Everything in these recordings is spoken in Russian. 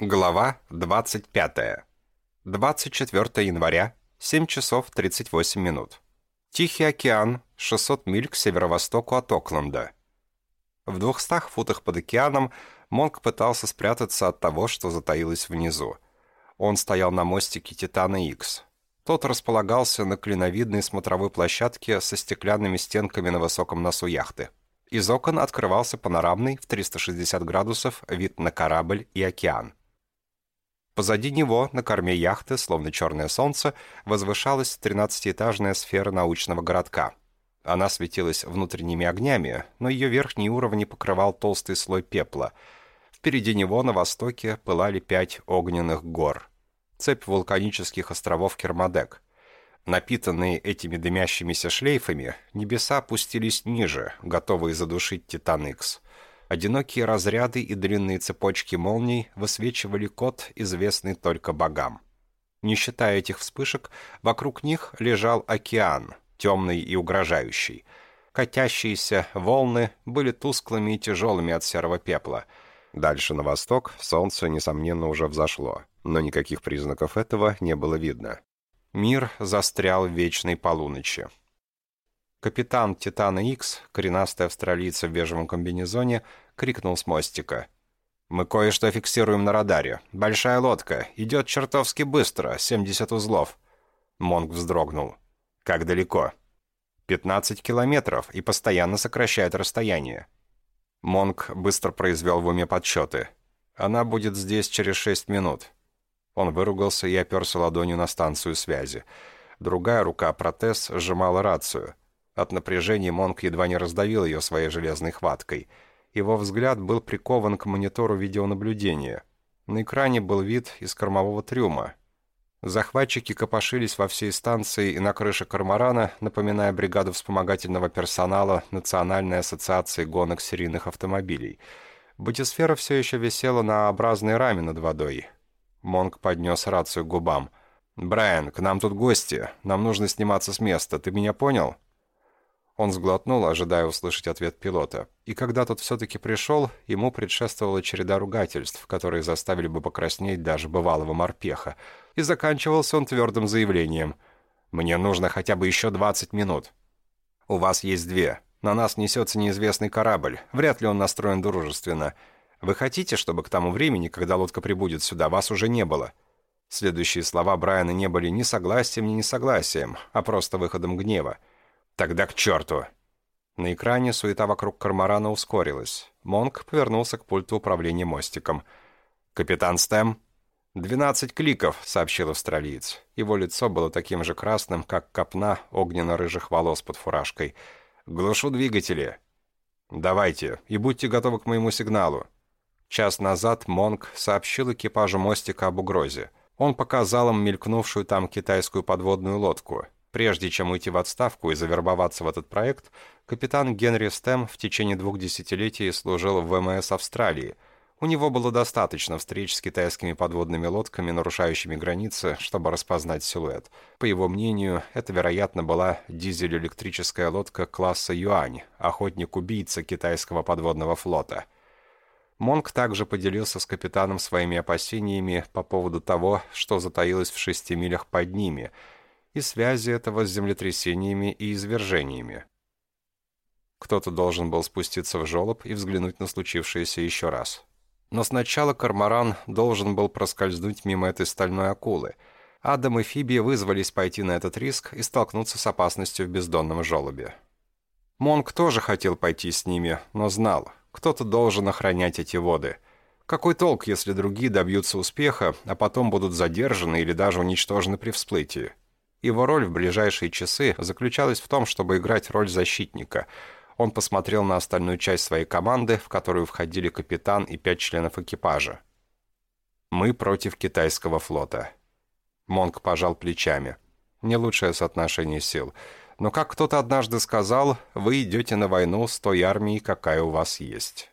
Глава 25. 24 января, 7 часов 38 минут. Тихий океан, 600 миль к северо-востоку от Окленда. В 200 футах под океаном Монк пытался спрятаться от того, что затаилось внизу. Он стоял на мостике Титана X. Тот располагался на клиновидной смотровой площадке со стеклянными стенками на высоком носу яхты. Из окон открывался панорамный в 360 градусов вид на корабль и океан. Позади него, на корме яхты, словно черное солнце, возвышалась тринадцатиэтажная сфера научного городка. Она светилась внутренними огнями, но ее верхний уровень покрывал толстый слой пепла. Впереди него, на востоке, пылали пять огненных гор. Цепь вулканических островов Кермадек. Напитанные этими дымящимися шлейфами, небеса опустились ниже, готовые задушить Титан Икс. Одинокие разряды и длинные цепочки молний высвечивали код, известный только богам. Не считая этих вспышек, вокруг них лежал океан, темный и угрожающий. Катящиеся волны были тусклыми и тяжелыми от серого пепла. Дальше на восток солнце, несомненно, уже взошло, но никаких признаков этого не было видно. Мир застрял в вечной полуночи. Капитан «Титана Икс», коренастый австралиец в бежевом комбинезоне, крикнул с мостика. «Мы кое-что фиксируем на радаре. Большая лодка. Идет чертовски быстро. 70 узлов». Монг вздрогнул. «Как далеко?» «15 километров и постоянно сокращает расстояние». Монг быстро произвел в уме подсчеты. «Она будет здесь через 6 минут». Он выругался и оперся ладонью на станцию связи. Другая рука, протез, сжимала рацию. От напряжения Монг едва не раздавил ее своей железной хваткой – его взгляд был прикован к монитору видеонаблюдения. На экране был вид из кормового трюма. Захватчики копошились во всей станции и на крыше «Корморана», напоминая бригаду вспомогательного персонала Национальной ассоциации гонок серийных автомобилей. Батисфера все еще висела на образной раме над водой. Монг поднес рацию к губам. «Брайан, к нам тут гости. Нам нужно сниматься с места. Ты меня понял?» Он сглотнул, ожидая услышать ответ пилота. И когда тот все-таки пришел, ему предшествовала череда ругательств, которые заставили бы покраснеть даже бывалого морпеха. И заканчивался он твердым заявлением. «Мне нужно хотя бы еще 20 минут». «У вас есть две. На нас несется неизвестный корабль. Вряд ли он настроен дружественно. Вы хотите, чтобы к тому времени, когда лодка прибудет сюда, вас уже не было?» Следующие слова Брайана не были ни согласием, ни несогласием, а просто выходом гнева. «Тогда к черту!» На экране суета вокруг Кармарана ускорилась. Монк повернулся к пульту управления мостиком. «Капитан Стэм?» «Двенадцать кликов», — сообщил австралиец. Его лицо было таким же красным, как копна огненно-рыжих волос под фуражкой. «Глушу двигатели». «Давайте, и будьте готовы к моему сигналу». Час назад Монк сообщил экипажу мостика об угрозе. Он показал им мелькнувшую там китайскую подводную лодку. Прежде чем уйти в отставку и завербоваться в этот проект, капитан Генри Стэм в течение двух десятилетий служил в ВМС Австралии. У него было достаточно встреч с китайскими подводными лодками, нарушающими границы, чтобы распознать силуэт. По его мнению, это, вероятно, была дизель-электрическая лодка класса «Юань», охотник-убийца китайского подводного флота. Монк также поделился с капитаном своими опасениями по поводу того, что затаилось в шести милях под ними – и связи этого с землетрясениями и извержениями. Кто-то должен был спуститься в жолоб и взглянуть на случившееся еще раз. Но сначала Кармаран должен был проскользнуть мимо этой стальной акулы. Адам и Фиби вызвались пойти на этот риск и столкнуться с опасностью в бездонном желобе. Монк тоже хотел пойти с ними, но знал, кто-то должен охранять эти воды. Какой толк, если другие добьются успеха, а потом будут задержаны или даже уничтожены при всплытии? Его роль в ближайшие часы заключалась в том, чтобы играть роль защитника. Он посмотрел на остальную часть своей команды, в которую входили капитан и пять членов экипажа. «Мы против китайского флота». Монк пожал плечами. «Не лучшее соотношение сил. Но, как кто-то однажды сказал, вы идете на войну с той армией, какая у вас есть».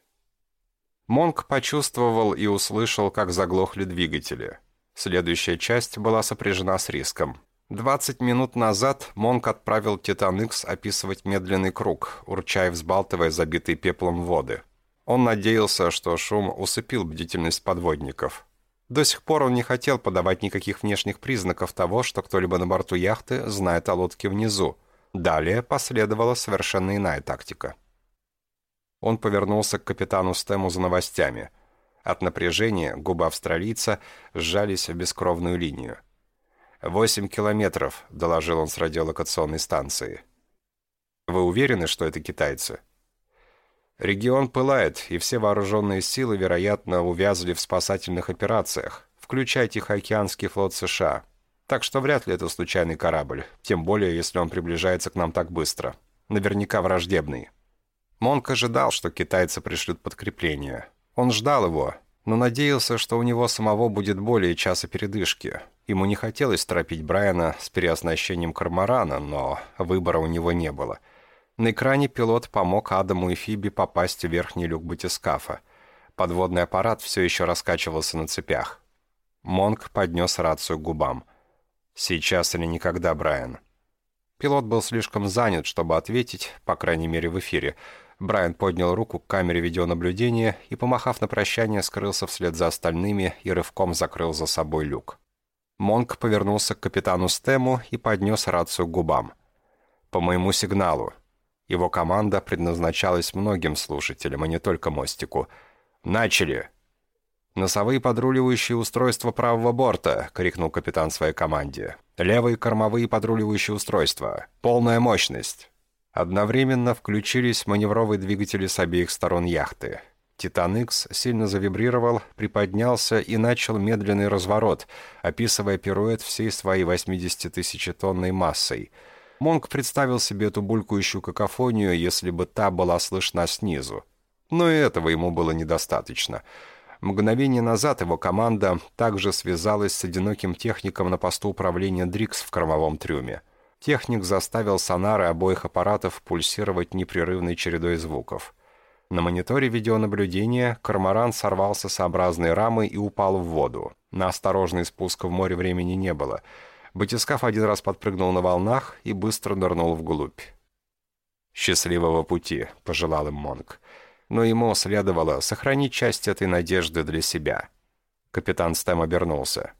Монк почувствовал и услышал, как заглохли двигатели. Следующая часть была сопряжена с риском. 20 минут назад Монк отправил Титан Икс описывать медленный круг, урчая взбалтывая забитые пеплом воды. Он надеялся, что шум усыпил бдительность подводников. До сих пор он не хотел подавать никаких внешних признаков того, что кто-либо на борту яхты знает о лодке внизу. Далее последовала совершенно иная тактика. Он повернулся к капитану Стэму за новостями. От напряжения губы австралийца сжались в бескровную линию. «Восемь километров», — доложил он с радиолокационной станции. «Вы уверены, что это китайцы?» Регион пылает, и все вооруженные силы, вероятно, увязли в спасательных операциях, включая Тихоокеанский флот США. Так что вряд ли это случайный корабль, тем более, если он приближается к нам так быстро. Наверняка враждебный. Монк ожидал, что китайцы пришлют подкрепление. Он ждал его, но надеялся, что у него самого будет более часа передышки. Ему не хотелось торопить Брайана с переоснащением Кармарана, но выбора у него не было – на экране пилот помог Адаму и Фиби попасть в верхний люк батискафа. Подводный аппарат все еще раскачивался на цепях. Монк поднес рацию к губам. «Сейчас или никогда, Брайан». Пилот был слишком занят, чтобы ответить, по крайней мере в эфире. Брайан поднял руку к камере видеонаблюдения и, помахав на прощание, скрылся вслед за остальными и рывком закрыл за собой люк. Монк повернулся к капитану Стему и поднес рацию к губам. «По моему сигналу. Его команда предназначалась многим слушателям, а не только мостику. «Начали!» «Носовые подруливающие устройства правого борта!» — крикнул капитан своей команде. «Левые кормовые подруливающие устройства! Полная мощность!» Одновременно включились маневровые двигатели с обеих сторон яхты. «Титан Икс» сильно завибрировал, приподнялся и начал медленный разворот, описывая пируэт всей своей 80-тысячетонной массой — Монк представил себе эту булькающую какофонию, если бы та была слышна снизу. Но и этого ему было недостаточно. Мгновение назад его команда также связалась с одиноким техником на посту управления Дрикс в кормовом трюме. Техник заставил сонары обоих аппаратов пульсировать непрерывной чередой звуков. На мониторе видеонаблюдения корморан сорвался с образной рамы и упал в воду. На осторожный спуск в море времени не было — Батискаф один раз подпрыгнул на волнах и быстро нырнул вглубь. «Счастливого пути», — пожелал им Монг. Но ему следовало сохранить часть этой надежды для себя. Капитан Стэм обернулся.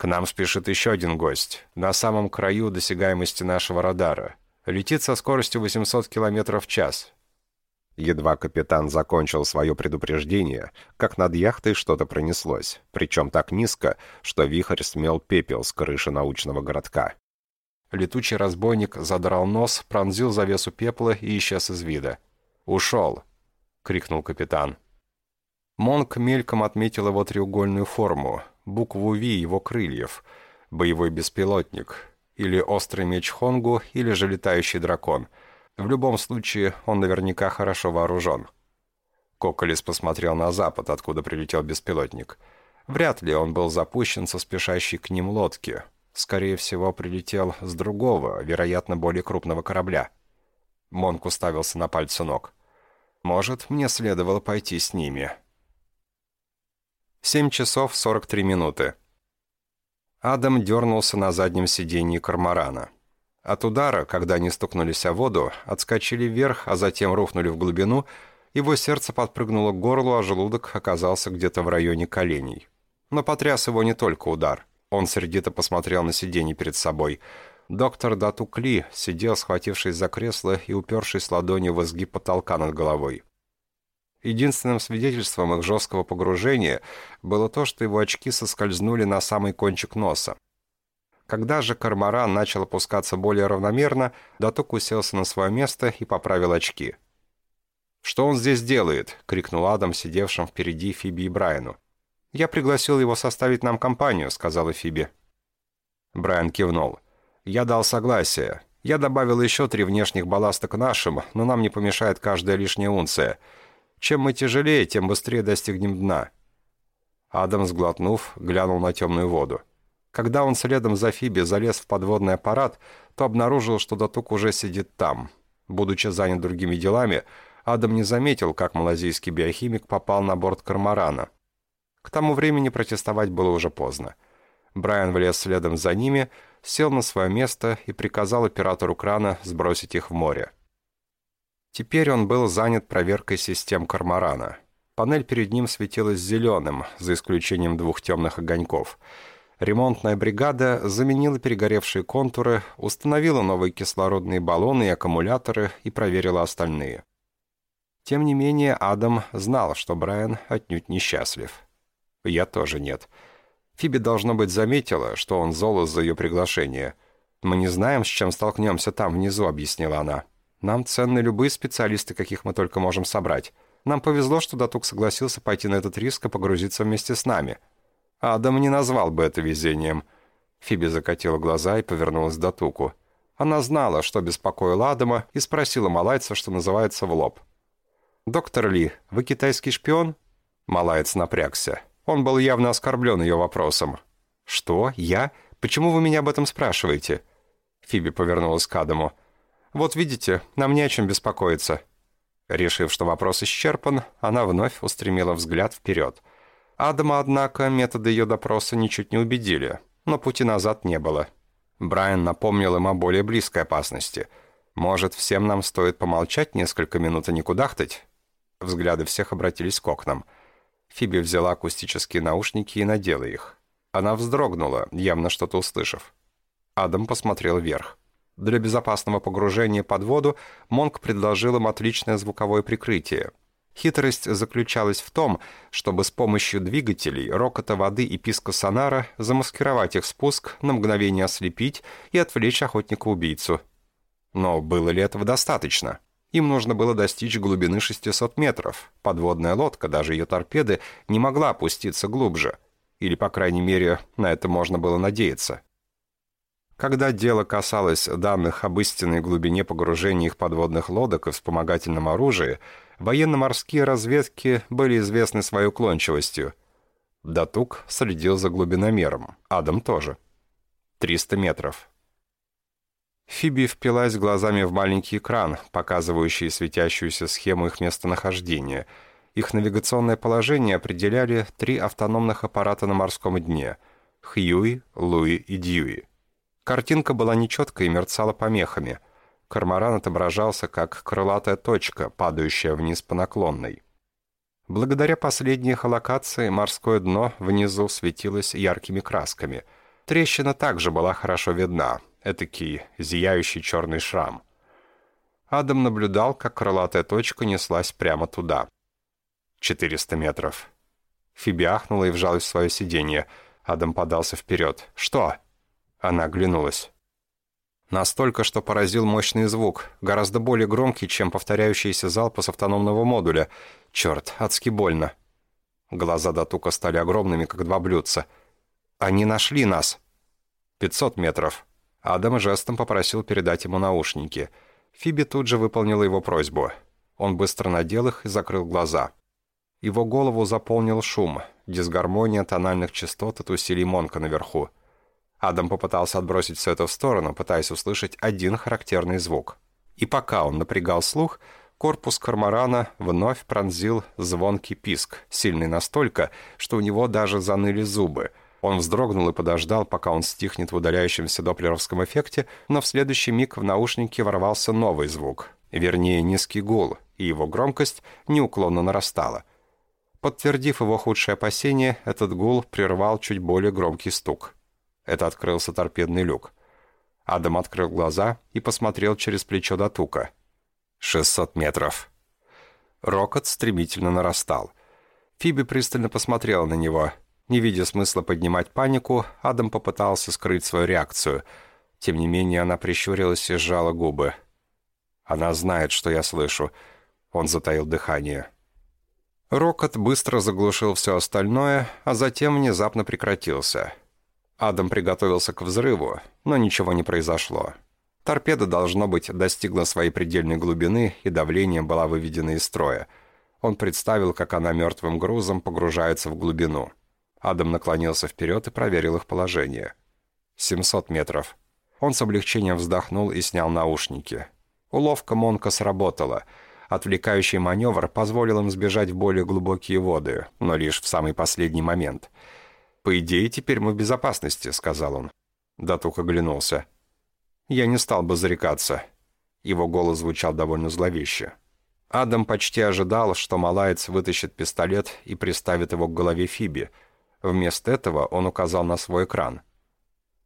«К нам спешит еще один гость, на самом краю досягаемости нашего радара. Летит со скоростью 800 км в час. Едва капитан закончил свое предупреждение, как над яхтой что-то пронеслось, причем так низко, что вихрь смел пепел с крыши научного городка. Летучий разбойник задрал нос, пронзил завесу пепла и исчез из вида. «Ушел!» — крикнул капитан. Монк мельком отметил его треугольную форму, букву «Ви» его крыльев, боевой беспилотник, или острый меч Хонгу, или же летающий дракон — в любом случае, он наверняка хорошо вооружен. Коколес посмотрел на запад, откуда прилетел беспилотник. Вряд ли он был запущен со спешащей к ним лодки. Скорее всего, прилетел с другого, вероятно, более крупного корабля. Монк уставился на пальцы ног. «Может, мне следовало пойти с ними». Семь часов сорок три минуты. Адам дернулся на заднем сиденье кармарана. От удара, когда они стукнулись о воду, отскочили вверх, а затем рухнули в глубину, его сердце подпрыгнуло к горлу, а желудок оказался где-то в районе коленей. Но потряс его не только удар. Он сердито посмотрел на сиденье перед собой. Доктор Датукли сидел, схватившись за кресло и упершись ладонью в изгиб потолка над головой. Единственным свидетельством их жесткого погружения было то, что его очки соскользнули на самый кончик носа. Когда же Кармаран начал опускаться более равномерно, Датук уселся на свое место и поправил очки. «Что он здесь делает?» — крикнул Адам, сидевшим впереди Фиби и Брайану. «Я пригласил его составить нам компанию», — сказала Фиби. Брайан кивнул. «Я дал согласие. Я добавил еще три внешних балласта к нашим, но нам не помешает каждая лишняя унция. Чем мы тяжелее, тем быстрее достигнем дна». Адам, сглотнув, глянул на темную воду. Когда он следом за Фиби залез в подводный аппарат, то обнаружил, что Датук уже сидит там. Будучи занят другими делами, Адам не заметил, как малазийский биохимик попал на борт Кармарана. К тому времени протестовать было уже поздно. Брайан влез следом за ними, сел на свое место и приказал оператору крана сбросить их в море. Теперь он был занят проверкой систем Кармарана. Панель перед ним светилась зеленым, за исключением двух темных огоньков. Ремонтная бригада заменила перегоревшие контуры, установила новые кислородные баллоны и аккумуляторы и проверила остальные. Тем не менее, Адам знал, что Брайан отнюдь несчастлив. Я тоже нет. Фиби, должно быть, заметила, что он зол из-за ее приглашения. «Мы не знаем, с чем столкнемся там внизу», — объяснила она. «Нам ценны любые специалисты, каких мы только можем собрать. Нам повезло, что Датук согласился пойти на этот риск и погрузиться вместе с нами. Адам не назвал бы это везением». Фиби закатила глаза и повернулась к Датуку. Она знала, что беспокоило Адама, и спросила малайца, что называется, в лоб. «Доктор Ли, вы китайский шпион?» Малаец напрягся. Он был явно оскорблен ее вопросом. «Что? Я? Почему вы меня об этом спрашиваете?» Фиби повернулась к Адаму. «Вот видите, нам не о чем беспокоиться». Решив, что вопрос исчерпан, она вновь устремила взгляд вперед. Адама, однако, методы ее допроса ничуть не убедили, но пути назад не было. Брайан напомнил им о более близкой опасности. «Может, всем нам стоит помолчать несколько минут и не кудахтать?» Взгляды всех обратились к окнам. Фиби взяла акустические наушники и надела их. Она вздрогнула, явно что-то услышав. Адам посмотрел вверх. Для безопасного погружения под воду Монк предложил им отличное звуковое прикрытие. Хитрость заключалась в том, чтобы с помощью двигателей, рокота воды и писка сонара замаскировать их спуск, на мгновение ослепить и отвлечь охотника-убийцу. Но было ли этого достаточно? Им нужно было достичь глубины 600 метров. Подводная лодка, даже ее торпеды, не могла опуститься глубже. Или, по крайней мере, на это можно было надеяться. Когда дело касалось данных об истинной глубине погружения их подводных лодок и вспомогательном оружии, военно-морские разведки были известны своей уклончивостью. Датук следил за глубиномером, Адам тоже. 300 метров. Фиби впилась глазами в маленький экран, показывающий светящуюся схему их местонахождения. Их навигационное положение определяли три автономных аппарата на морском дне — Хьюи, Луи и Дьюи. Картинка была нечеткой и мерцала помехами. Корморан отображался как крылатая точка, падающая вниз по наклонной. Благодаря последней эхолокации морское дно внизу светилось яркими красками. Трещина также была хорошо видна, этакий зияющий черный шрам. Адам наблюдал, как крылатая точка неслась прямо туда. 400 метров. Фиби ахнула и вжалась в свое сиденье. Адам подался вперед. «Что?» Она оглянулась. Настолько, что поразил мощный звук, гораздо более громкий, чем повторяющиеся залпы с автономного модуля. Черт, адски больно. Глаза Датука стали огромными, как два блюдца. «Они нашли нас!» «Пятьсот метров». Адам жестом попросил передать ему наушники. Фиби тут же выполнила его просьбу. Он быстро надел их и закрыл глаза. Его голову заполнил шум, дисгармония тональных частот от усилий Монка наверху. Адам попытался отбросить все это в сторону, пытаясь услышать один характерный звук. И пока он напрягал слух, корпус корморана вновь пронзил звонкий писк, сильный настолько, что у него даже заныли зубы. Он вздрогнул и подождал, пока он стихнет в удаляющемся доплеровском эффекте, но в следующий миг в наушнике ворвался новый звук, вернее низкий гул, и его громкость неуклонно нарастала. Подтвердив его худшие опасения, этот гул прервал чуть более громкий стук. Это открылся торпедный люк. Адам открыл глаза и посмотрел через плечо до тука. «Шестьсот метров». Рокот стремительно нарастал. Фиби пристально посмотрела на него. Не видя смысла поднимать панику, Адам попытался скрыть свою реакцию. Тем не менее, она прищурилась и сжала губы. «Она знает, что я слышу». Он затаил дыхание. Рокот быстро заглушил все остальное, а затем внезапно прекратился. Адам приготовился к взрыву, но ничего не произошло. Торпеда, должно быть, достигла своей предельной глубины, и давление была выведена из строя. Он представил, как она мертвым грузом погружается в глубину. Адам наклонился вперед и проверил их положение. 700 метров. Он с облегчением вздохнул и снял наушники. Уловка Монка сработала. Отвлекающий маневр позволил им сбежать в более глубокие воды, но лишь в самый последний момент – «По идее, теперь мы в безопасности», — сказал он. Датух оглянулся. «Я не стал бы зарекаться». Его голос звучал довольно зловеще. Адам почти ожидал, что малаец вытащит пистолет и приставит его к голове Фиби. Вместо этого он указал на свой экран.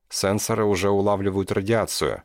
Сенсоры уже улавливают радиацию.